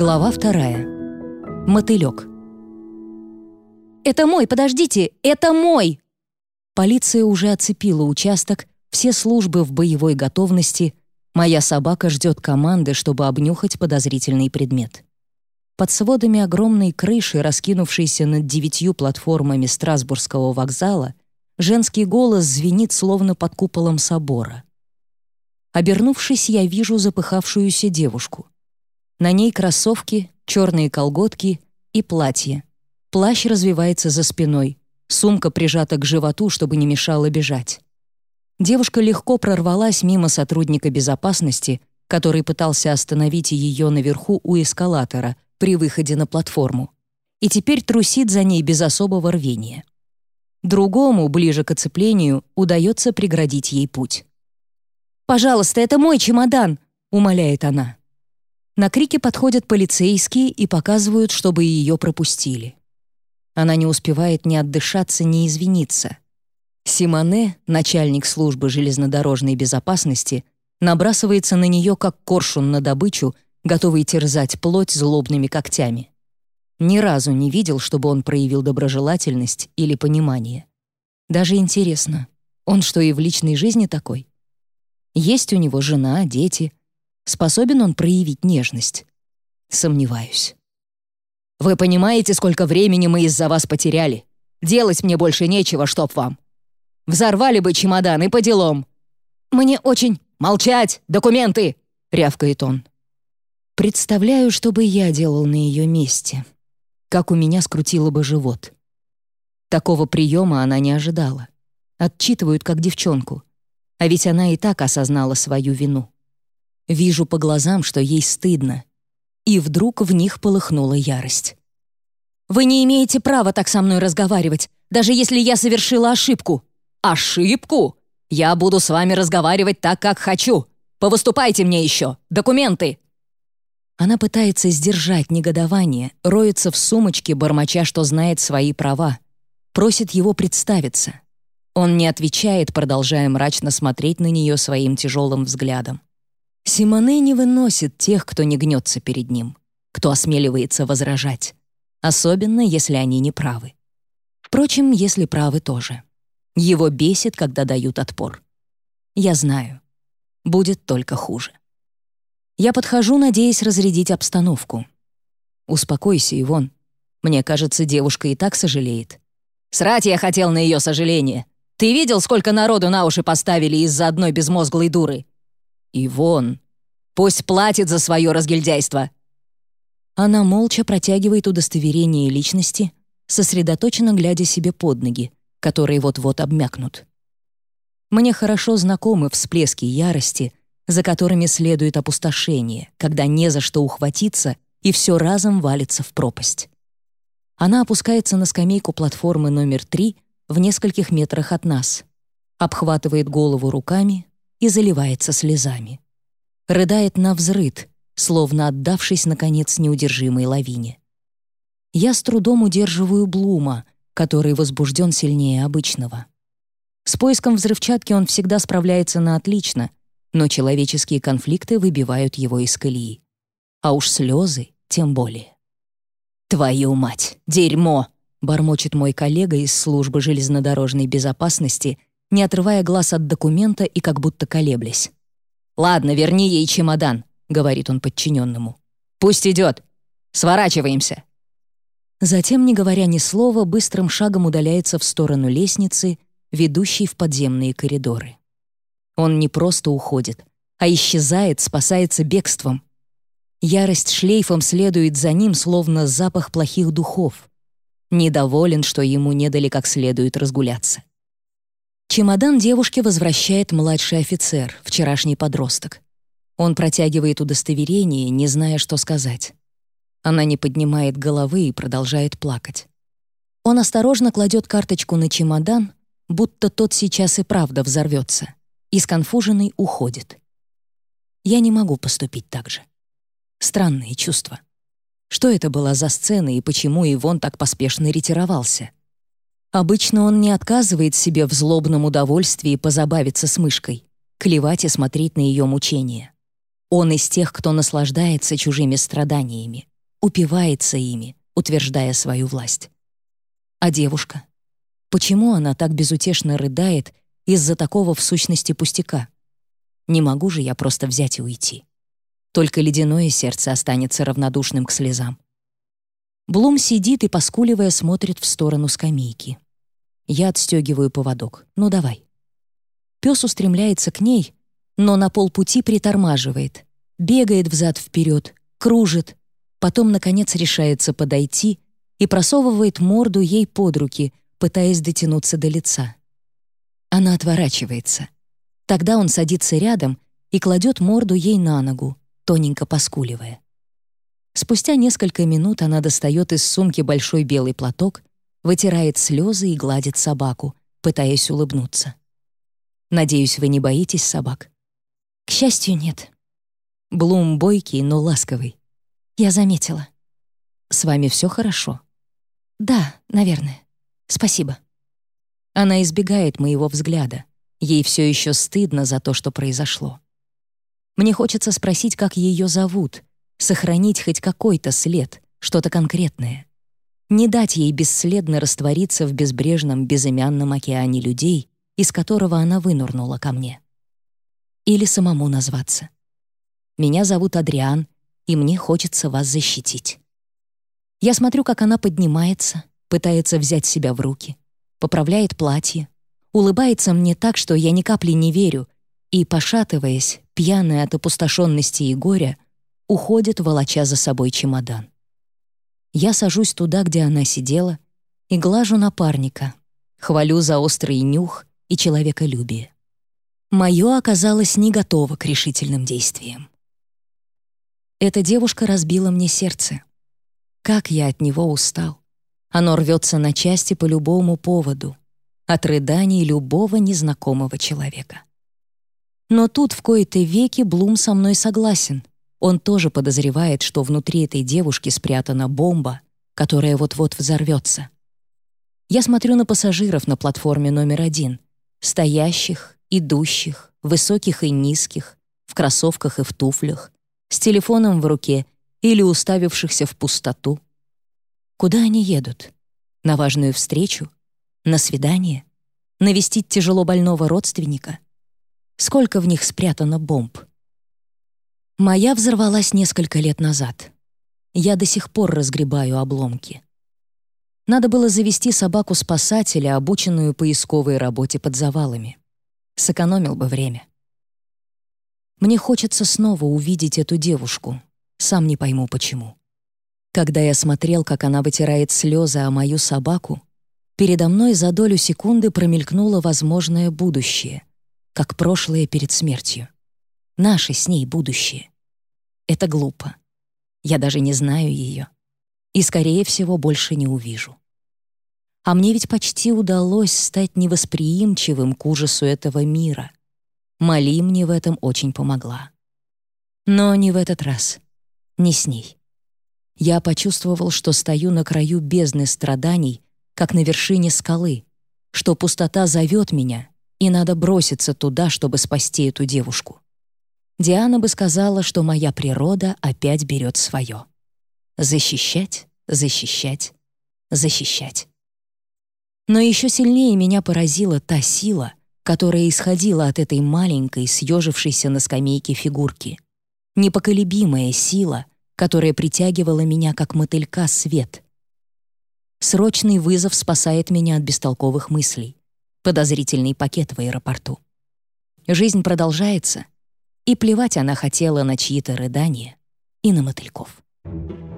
Глава вторая. Мотылек. «Это мой, подождите! Это мой!» Полиция уже оцепила участок, все службы в боевой готовности. Моя собака ждет команды, чтобы обнюхать подозрительный предмет. Под сводами огромной крыши, раскинувшейся над девятью платформами Страсбургского вокзала, женский голос звенит словно под куполом собора. Обернувшись, я вижу запыхавшуюся девушку. На ней кроссовки, черные колготки и платье. Плащ развивается за спиной, сумка прижата к животу, чтобы не мешало бежать. Девушка легко прорвалась мимо сотрудника безопасности, который пытался остановить ее наверху у эскалатора при выходе на платформу, и теперь трусит за ней без особого рвения. Другому, ближе к оцеплению, удается преградить ей путь. «Пожалуйста, это мой чемодан!» — умоляет она. На крики подходят полицейские и показывают, чтобы ее пропустили. Она не успевает ни отдышаться, ни извиниться. Симоне, начальник службы железнодорожной безопасности, набрасывается на нее, как коршун на добычу, готовый терзать плоть злобными когтями. Ни разу не видел, чтобы он проявил доброжелательность или понимание. Даже интересно, он что, и в личной жизни такой? Есть у него жена, дети. Способен он проявить нежность? Сомневаюсь. «Вы понимаете, сколько времени мы из-за вас потеряли? Делать мне больше нечего, чтоб вам. Взорвали бы чемодан и по делам. Мне очень... Молчать! Документы!» — рявкает он. Представляю, что бы я делал на ее месте. Как у меня скрутило бы живот. Такого приема она не ожидала. Отчитывают как девчонку. А ведь она и так осознала свою вину. Вижу по глазам, что ей стыдно. И вдруг в них полыхнула ярость. «Вы не имеете права так со мной разговаривать, даже если я совершила ошибку». «Ошибку? Я буду с вами разговаривать так, как хочу. Повыступайте мне еще. Документы!» Она пытается сдержать негодование, роется в сумочке, бормоча, что знает свои права. Просит его представиться. Он не отвечает, продолжая мрачно смотреть на нее своим тяжелым взглядом. Симоне не выносит тех, кто не гнется перед ним, кто осмеливается возражать, особенно если они не правы. Впрочем, если правы тоже. Его бесит, когда дают отпор. Я знаю. Будет только хуже. Я подхожу, надеясь разрядить обстановку. «Успокойся, Ивон. Мне кажется, девушка и так сожалеет». «Срать я хотел на ее сожаление. Ты видел, сколько народу на уши поставили из-за одной безмозглой дуры? Ивон, пусть платит за свое разгильдяйство. Она молча протягивает удостоверение личности, сосредоточенно глядя себе под ноги, которые вот-вот обмякнут. Мне хорошо знакомы всплески ярости, за которыми следует опустошение, когда не за что ухватиться и все разом валится в пропасть. Она опускается на скамейку платформы номер три — в нескольких метрах от нас, обхватывает голову руками и заливается слезами. Рыдает на взрыд, словно отдавшись, наконец, неудержимой лавине. Я с трудом удерживаю Блума, который возбужден сильнее обычного. С поиском взрывчатки он всегда справляется на отлично, но человеческие конфликты выбивают его из колеи. А уж слезы тем более. «Твою мать! Дерьмо!» бормочет мой коллега из службы железнодорожной безопасности, не отрывая глаз от документа и как будто колеблясь. «Ладно, верни ей чемодан», — говорит он подчиненному. «Пусть идет. Сворачиваемся». Затем, не говоря ни слова, быстрым шагом удаляется в сторону лестницы, ведущей в подземные коридоры. Он не просто уходит, а исчезает, спасается бегством. Ярость шлейфом следует за ним, словно запах плохих духов недоволен, что ему не дали как следует разгуляться. Чемодан девушке возвращает младший офицер, вчерашний подросток. Он протягивает удостоверение, не зная, что сказать. Она не поднимает головы и продолжает плакать. Он осторожно кладет карточку на чемодан, будто тот сейчас и правда взорвется, и сконфуженный уходит. Я не могу поступить так же. Странные чувства. Что это была за сцена и почему Ивон так поспешно ретировался? Обычно он не отказывает себе в злобном удовольствии позабавиться с мышкой, клевать и смотреть на ее мучения. Он из тех, кто наслаждается чужими страданиями. упивается ими, утверждая свою власть. А девушка? Почему она так безутешно рыдает из-за такого в сущности пустяка? Не могу же я просто взять и уйти. Только ледяное сердце останется равнодушным к слезам. Блум сидит и, поскуливая, смотрит в сторону скамейки. Я отстегиваю поводок. «Ну, давай». Пес устремляется к ней, но на полпути притормаживает, бегает взад-вперед, кружит, потом, наконец, решается подойти и просовывает морду ей под руки, пытаясь дотянуться до лица. Она отворачивается. Тогда он садится рядом и кладет морду ей на ногу, тоненько поскуливая. Спустя несколько минут она достает из сумки большой белый платок, вытирает слезы и гладит собаку, пытаясь улыбнуться. «Надеюсь, вы не боитесь собак?» «К счастью, нет». Блум бойкий, но ласковый. «Я заметила». «С вами все хорошо?» «Да, наверное. Спасибо». Она избегает моего взгляда. Ей все еще стыдно за то, что произошло. Мне хочется спросить, как ее зовут, сохранить хоть какой-то след, что-то конкретное. Не дать ей бесследно раствориться в безбрежном, безымянном океане людей, из которого она вынурнула ко мне. Или самому назваться. Меня зовут Адриан, и мне хочется вас защитить. Я смотрю, как она поднимается, пытается взять себя в руки, поправляет платье, улыбается мне так, что я ни капли не верю, и, пошатываясь, пьяная от опустошенности и горя, уходит, волоча за собой чемодан. Я сажусь туда, где она сидела, и глажу напарника, хвалю за острый нюх и человеколюбие. Моё оказалось не готово к решительным действиям. Эта девушка разбила мне сердце. Как я от него устал. Оно рвется на части по любому поводу от рыданий любого незнакомого человека. Но тут в кои-то веки Блум со мной согласен. Он тоже подозревает, что внутри этой девушки спрятана бомба, которая вот-вот взорвется. Я смотрю на пассажиров на платформе номер один, стоящих, идущих, высоких и низких, в кроссовках и в туфлях, с телефоном в руке или уставившихся в пустоту. Куда они едут? На важную встречу? На свидание? Навестить тяжело больного родственника? Сколько в них спрятано бомб? Моя взорвалась несколько лет назад. Я до сих пор разгребаю обломки. Надо было завести собаку-спасателя, обученную поисковой работе под завалами. Сэкономил бы время. Мне хочется снова увидеть эту девушку. Сам не пойму, почему. Когда я смотрел, как она вытирает слезы о мою собаку, Передо мной за долю секунды промелькнуло возможное будущее, как прошлое перед смертью. Наше с ней будущее. Это глупо. Я даже не знаю ее. И, скорее всего, больше не увижу. А мне ведь почти удалось стать невосприимчивым к ужасу этого мира. Мали мне в этом очень помогла. Но не в этот раз. Не с ней. Я почувствовал, что стою на краю бездны страданий, как на вершине скалы, что пустота зовет меня, и надо броситься туда, чтобы спасти эту девушку. Диана бы сказала, что моя природа опять берет свое. Защищать, защищать, защищать. Но еще сильнее меня поразила та сила, которая исходила от этой маленькой, съежившейся на скамейке фигурки. Непоколебимая сила, которая притягивала меня, как мотылька, свет, Срочный вызов спасает меня от бестолковых мыслей. Подозрительный пакет в аэропорту. Жизнь продолжается, и плевать она хотела на чьи-то рыдания и на мотыльков. Thank you.